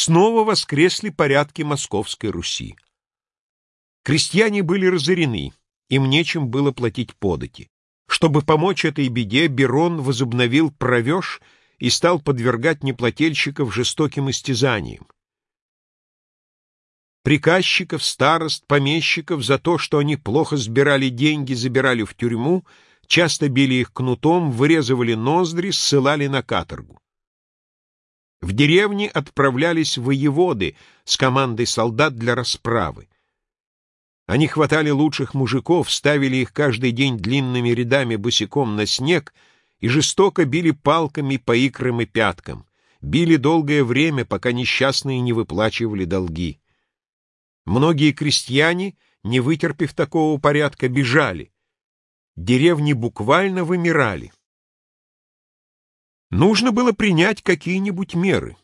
снова воскресли порядки Московской Руси. Крестьяне были разорены, им нечем было платить подати. Чтобы помочь этой беде, Берон возобновил провеж и стал подвергать неплательщиков жестоким истязаниям. Приказчиков, старост, помещиков за то, что они плохо сбирали деньги, забирали в тюрьму, часто били их кнутом, вырезывали ноздри, ссылали на каторгу. В деревни отправлялись воеводы с командой солдат для расправы. Они хватали лучших мужиков, ставили их каждый день длинными рядами босиком на снег и жестоко били палками по икрам и пяткам. Били долгое время, пока несчастные не выплачивали долги. Многие крестьяне, не вытерпев такого порядка, бежали. Деревни буквально вымирали. Нужно было принять какие-нибудь меры.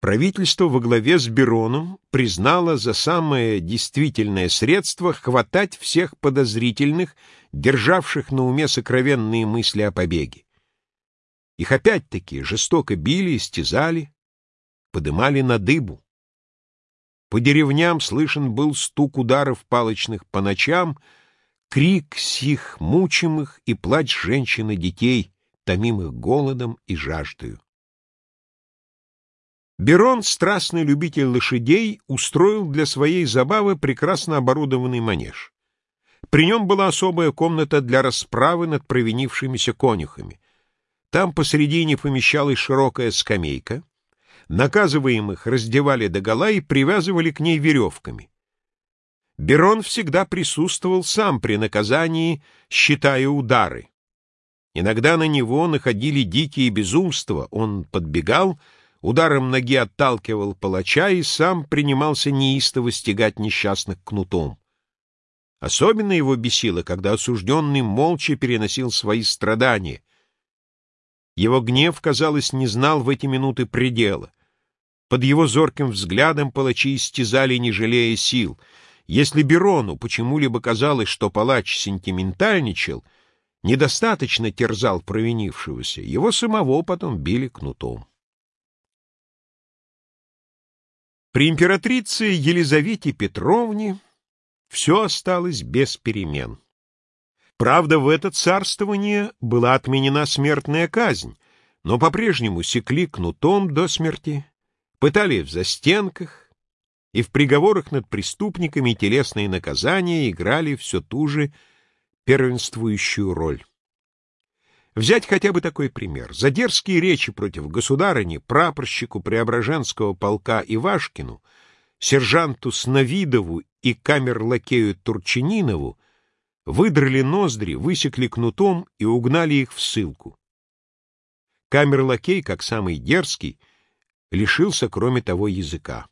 Правительство во главе с Бероном признало за самое действительное средство хватать всех подозрительных, державших на уме сокровенные мысли о побеге. Их опять-таки жестоко били, истязали, подымали на дыбу. По деревням слышен был стук ударов палочных по ночам, крик сих мучимых и плач женщин и детей, томимых голодом и жаждою. Берон, страстный любитель лошадей, устроил для своей забавы прекрасно оборудованный манеж. При нем была особая комната для расправы над провинившимися конюхами. Там посредине помещалась широкая скамейка. Наказываемых раздевали догола и привязывали к ней веревками. Берон всегда присутствовал сам при наказании, считая удары. Иногда на него находили дикие безумства, он подбегал — ударом ноги отталкивал палача и сам принимался неистово стегать несчастных кнутом. Особенно его бесило, когда осужденный молча переносил свои страдания. Его гнев, казалось, не знал в эти минуты предела. Под его зорким взглядом палачи истязали, не жалея сил. Если Берону почему-либо казалось, что палач сентиментальничал, недостаточно терзал провинившегося, его самого потом били кнутом. При императрице Елизавете Петровне все осталось без перемен. Правда, в это царствование была отменена смертная казнь, но по-прежнему секли кнутом до смерти, пытали в застенках, и в приговорах над преступниками телесные наказания играли все ту же первенствующую роль. Взять хотя бы такой пример. За дерзкие речи против государыни, прапорщику Преображенского полка Ивашкину, сержанту Сновидову и камер-лакею Турчининову выдрали ноздри, высекли кнутом и угнали их в ссылку. Камер-лакей, как самый дерзкий, лишился, кроме того, языка.